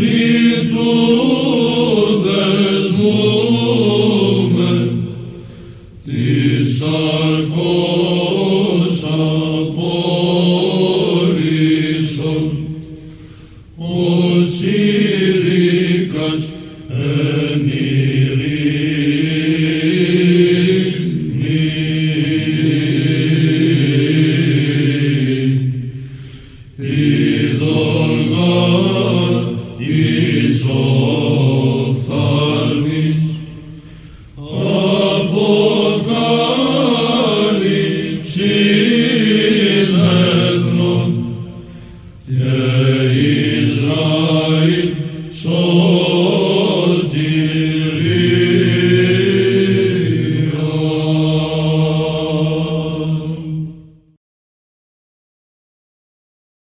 mi tu desmume, ti sarcosa polison, o siricas emirim mi. Tis ophthalmis, apocalypsin ethnon,